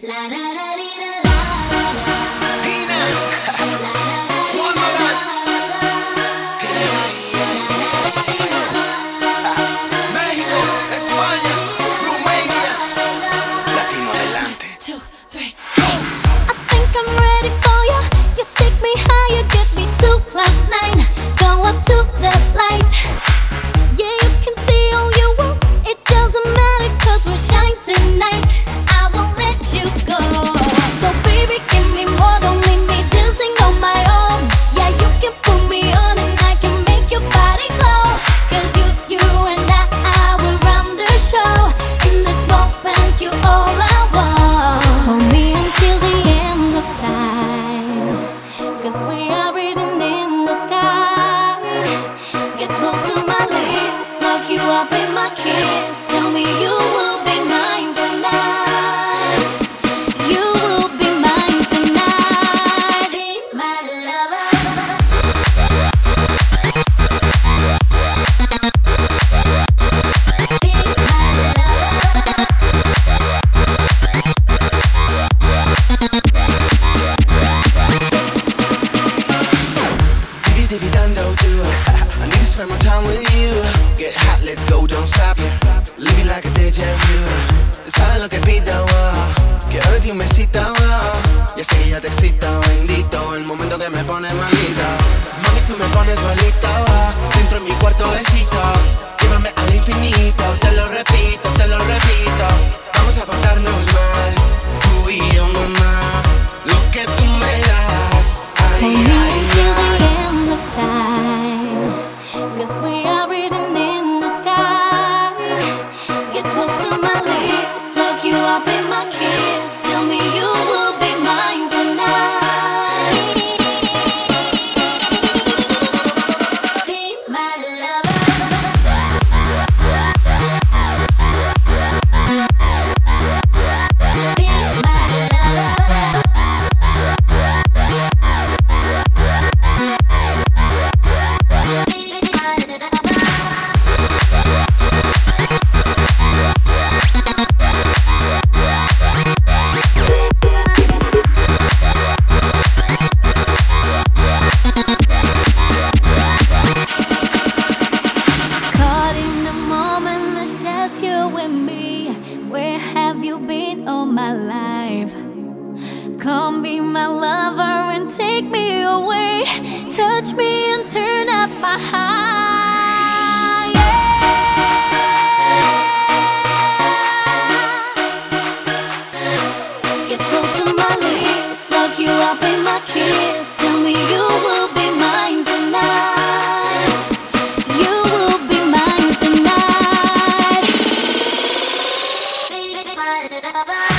México, kiss. Spend more time with you. Get hot, let's go, don't stop. Living like a deja vu. Sabes lo que pido, oh. Quiero de ti un besito, oh. Ya sé que ya te excita, bendito. El momento que me pone malito. Mami, tú me pones malito. oh. Dentro de mi cuarto besitos. Cause we are written in the sky. Get close to my lips, lock you up in my kiss. Tell me you just you and me. Where have you been all my life? Come be my lover and take me away. Touch me and turn up my. Yeah. Get close to da